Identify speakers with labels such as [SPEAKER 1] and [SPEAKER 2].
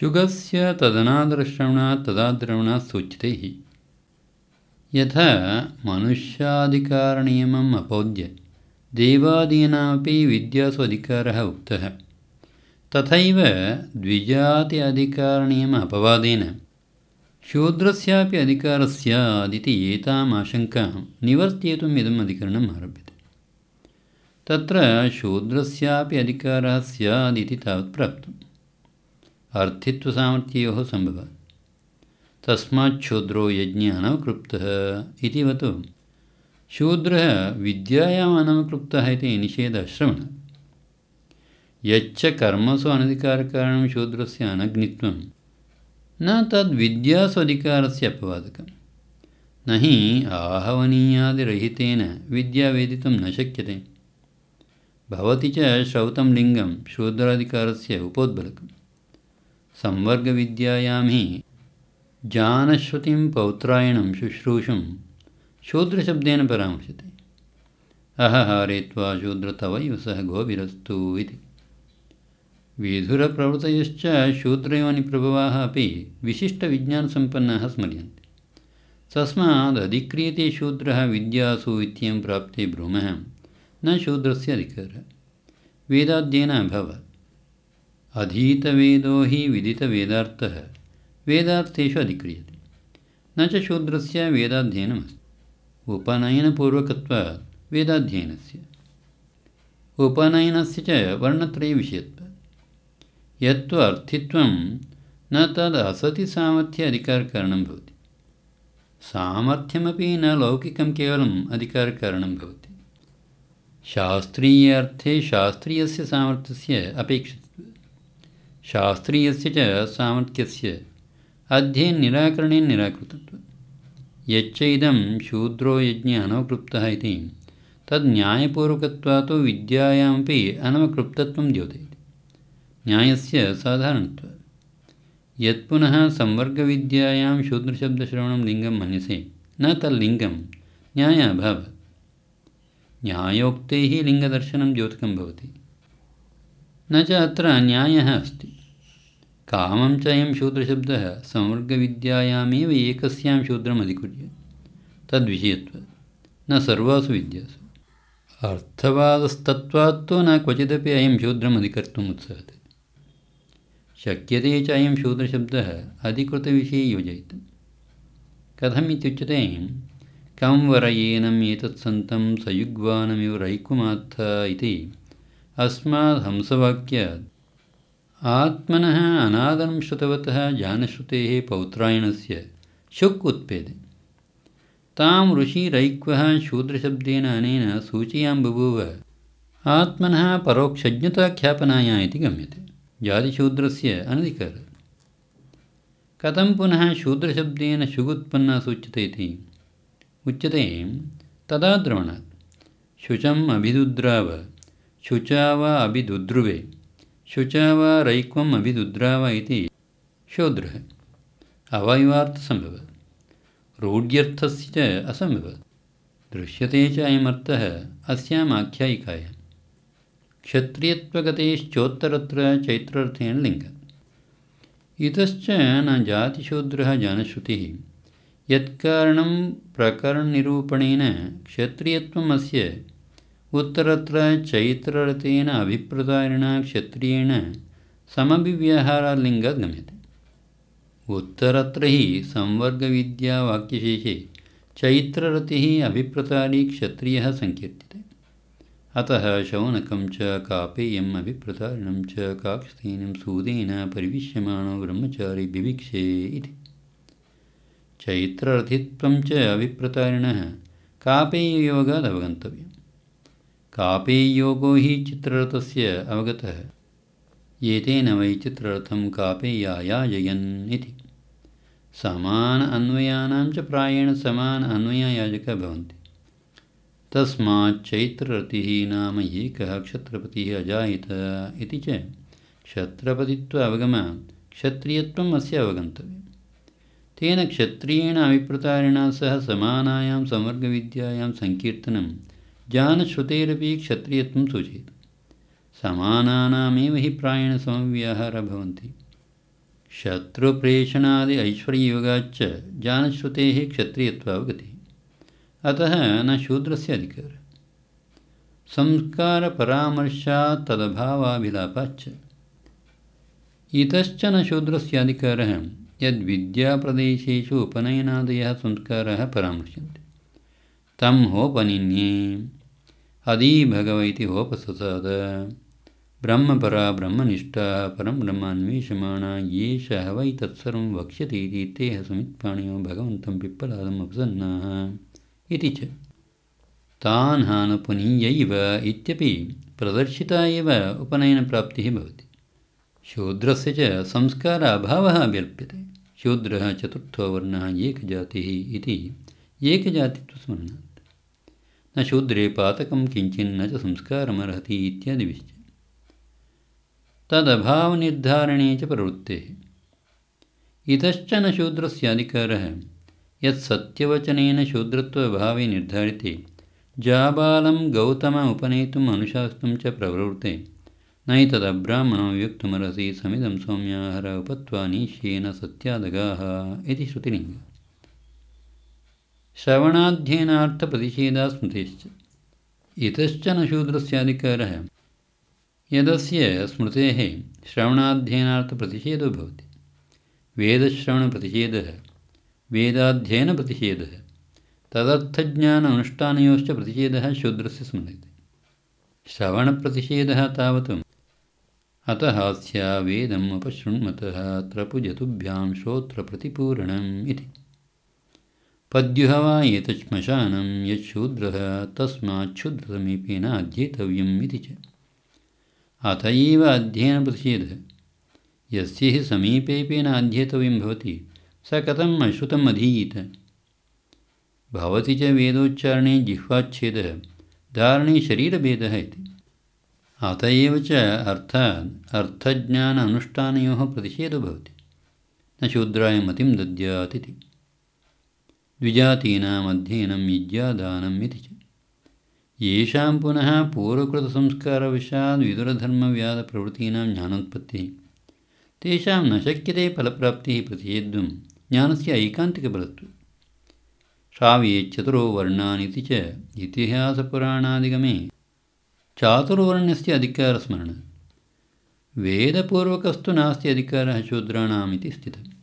[SPEAKER 1] शुगस्य तदनादरश्रवणात् तदाद्रवणात् सूच्यते। हि यथा मनुष्याधिकारनियमम् अपोद्य देवादीनामपि विद्यासु अधिकारः उक्तः। तथैव द्विजाति अधिकारनियम अपवादेन शूद्रस्यापि अधिकारः स्यादिति एताम् आशङ्कां निवर्त्येतुम् इदम् अधिकरणम् आरभ्यते। तत्र शूद्रस्यापि अधिकारः स्यादिति तावत् प्राप्तम् अर्थित्वसामर्थ्ययोः सम्भवात् तस्माच्छूद्रो यज्ञे अनवकृप्तः इतिवत् शूद्रः विद्यायाम् अनवकृप्तः इति निषेधश्रवणम् यच्च कर्मसु अनधिकारकारणं शूद्रस्य अनग्नित्वं न तद्विद्यासु अधिकारस्य अपवादकं न हि आहवनीयादिरहितेन विद्या वेदितुं न शक्यते। भवति च श्रौतं लिङ्गं शूद्राधिकारस्य उपोद्बलकम् संवर्गविद्यायां हि जानश्रुतिं पौत्रायणं शुश्रूषुं शूद्रशब्देन परामर्शते अहहारे त्वा शूद्रतवैव सह गोभिरस्तु इति। विधुरप्रवृतयश्च शूद्रयोनिप्रभवाः अपि विशिष्टविज्ञानसम्पन्नाः स्मर्यन्ते। तस्मादधिक्रियते शूद्रः विद्यासु इत्येवं प्राप्ते ब्रूमः न शूद्रस्य अधिकारः। वेदाध्ययन अभवत् अधीतवेदो हि विदितवेदार्थः। वेदार्थेषु अधिक्रियते। न च शूद्रस्य वेदाध्ययनमस्ति। उपनयनपूर्वकत्वात् वेदाध्ययनस्य। उपनयनस्य च वर्णत्रयविषयत्वात्। यत्तु अर्थित्वं न तद् असति सामर्थ्य अधिकारकारणं भवति। सामर्थ्यमपि न लौकिकं केवलम् अधिकारकारणं भवति। शास्त्रीयार्थे शास्त्रीयस्य सामर्थ्यस्य शास्त्रीयस्य च सामर्थ्यस्य। अध्ययननिराकरणेन निराकृतत्वं। यच्च इदं शूद्रो यज्ञे अनवकृप्तः इति। तद् न्यायपूर्वकत्वात् विद्यायामपि अनवकृप्तत्वं द्योतयति। न्यायस्य साधारणत्वात् यत्पुनः संवर्गविद्यायां शूद्रशब्दश्रवणं लिङ्गं मन्यसे। न तल्लिङ्गं न्याय अभावत् न्यायोक्तैः लिङ्गदर्शनं द्योतकं भवति। न च अत्र न्यायः अस्ति कामं च अयं शूद्रशब्दः संवर्गविद्यायामेव एकस्यां शूद्रम् अधिकुर्य तद्विषयत्वात्, न सर्वासु विद्यासु। अर्थवादस्तत्त्वात् तु न क्वचिदपि अयं शूद्रम् अधिकर्तुम् उत्सहते शक्यते च अयं शूद्रशब्दः अधिकृतविषये योजयितुं। कथम् कं वरयेनम् एतत्सन्तं सयुग्वानमिव रैकुमात्थ इति। अस्मात् हंसवाक्यात् आत्मनः अनादरं श्रुतवतः जानश्रुतेः पौत्रायणस्य शुक् उत्पेदे। तां ऋषिरैक्वः शूद्रशब्देन अनेन सूचयां बभूव आत्मनः परोक्षज्ञताख्यापनाय इति गम्यते। जातिशूद्रस्य अनधिकारः। कथं पुनः शूद्रशब्देन शुगुत्पन्ना सूच्यते इति? उच्यते तदा द्रवणात्। शुचम् अभिदुद्राव शुचा वा अभिदुद्रुवे शुचा वा रैक्वम् अभिदुद्राव इति शूद्रः। अवयवार्थसम्भवत् रूढ्यर्थस्य च दृश्यते च अयमर्थः अस्याम् चैत्रार्थेन लिङ्गम् इतश्च न जातिशूद्रः जानश्रुतिः। यत्कारणं प्रकरणनिरूपणेन क्षत्रियत्वम् अस्य उत्तरत्र चैत्ररथेन अभिप्रदायिणा क्षत्रियेण समभिव्यवहारालिङ्गात् गम्यते। उत्तरत्र हि संवर्गविद्यावाक्यशेषे चैत्ररतिः अभिप्रतारी क्षत्रियः सङ्कीर्त्यते अतः शौनकं च कापेयम् अभिप्रतारिणं च काक्षसेनं सूदेन परिविश्यमाणो ब्रह्मचारी विभिक्षे इति। चैत्ररथित्वं च अभिप्रतारिणः कापेययोगात् अवगन्तव्यम् कापेययोगो हि चित्ररथस्य अवगतः। एतेन वै चित्ररथं कापेयायाजयन् इति। समान अन्वयानां च प्रायेण समान अन्वययाजकाः भवन्ति। तस्माच्चैत्ररतिः नाम एकः क्षत्रपतिः अजायत इति च क्षत्रपतित्व अवगमात् क्षत्रियत्वम् अस्य अवगन्तव्यम्। तेन क्षत्रियेण अभिप्रतारिणा सह समानायां संवर्गविद्यायां सङ्कीर्तनं जानश्रुतेरपि क्षत्रियत्वं सूचयति। समानानामेव हि प्रायेण समव्याहारः भवन्ति। शत्रुप्रेषणादि ऐश्वर्ययोगाच्च जानश्रुतेः क्षत्रियत्वावगतिः। अतः न शूद्रस्य अधिकारः। संस्कारपरामर्शात् तदभावाभिलापाच्च इतश्च न शूद्रस्य अधिकारः यद्विद्याप्रदेशेषु उपनयनादयः संस्काराः परामर्श्यन्ते तं होपनिन्ये अदी भगव इति होपससाद ब्रह्मपरा ब्रह्मनिष्ठा परं ब्रह्मान्वेषमाणा येषः वै तत्सर्वं वक्ष्यति इति तेह समित्पाणियो भगवन्तं पिप्पलादम् अपसन्नाः इति च। तान् हानुपुनीयैव इत्यपि प्रदर्शिता एव उपनयनप्राप्तिः भवति। शूद्रस्य च संस्कार अभावः अभ्यल्प्यते शूद्रः चतुर्थो वर्णः एकजातिः इति एकजातित्वस्मरणात् न शूद्रे पातकं किञ्चिन्न च संस्कारमर्हति इत्यादिविश्च तदभावनिर्धारणे च प्रवृत्तेः। इतश्च न शूद्रस्य अधिकारः यत्सत्यवचनेन शूद्रत्वभावे निर्धारिते जाबालं गौतम उपनेतुम् अनुशास्तं च प्रवृत्ते नैतदब्राह्मणो युक्तमरसि समिदं सौम्याहर उपत्वा नीश्येन सत्यादगाः इति श्रुतिलिङ्ग श्रवणाध्ययनार्थप्रतिषेधा स्मृतेश्च इतश्च न शूद्रस्याधिकारः। यदस्य स्मृतेः श्रवणाध्ययनार्थप्रतिषेधो भवति। वेदश्रवणप्रतिषेधः वेदाध्ययनप्रतिषेधः तदर्थज्ञान अनुष्ठानयोश्च प्रतिषेधः शूद्रस्य स्मर्यते श्रवणप्रतिषेधः तावत् अतः स्या वेदम् उपशृण्मतः त्रपुजतुभ्यां श्रोत्रप्रतिपूरणम् इति पद्युः वा एतच्छ्मशानं यच्छूद्रः तस्माच्छूद्रसमीपेन अध्येतव्यम् इति च। अत एव अध्ययनप्रतिषेधः यस्य हि समीपेपेन अध्येतव्यं भवति स कथम् अश्रुतम् अधीयीत। भवति च वेदोच्चारणे जिह्वाच्छेदः धारणे शरीरभेदः इति। अत एव च अर्थात् अर्थज्ञान अनुष्ठानयोः प्रतिषेधो भवति। न शूद्राय मतिं दद्यात् इति द्विजातीनाम् अध्ययनं यज्ञादानम् इति च। येषां पुनः पूर्वकृतसंस्कारवशात् विदुरधर्मव्याधप्रवृत्तीनां ज्ञानोत्पत्तिः। तेषां न शक्यते फलप्राप्तिः प्रतिषेद्धुं ज्ञानस्य ऐकान्तिकफलत्वम् श्राव्ये चतुरो वर्णानिति च इतिहासपुराणादिगमे। चातुर्वर्ण्यस्य अधिकारस्मरणं। वेदपूर्वकस्तु नास्ति अधिकारः शूद्राणामिति स्थितम्